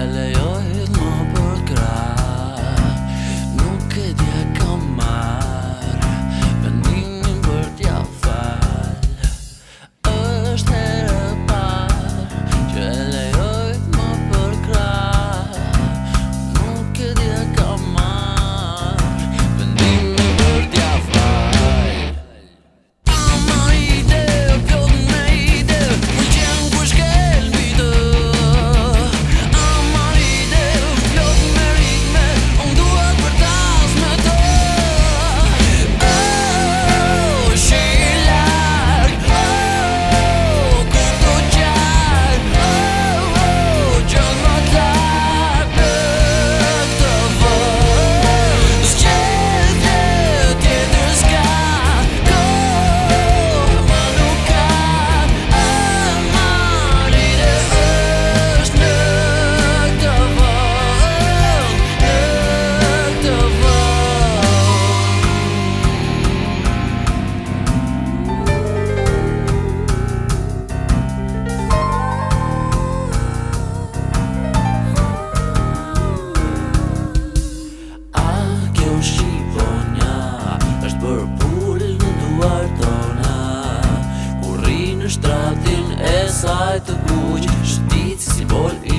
ألا يوم It's the ball.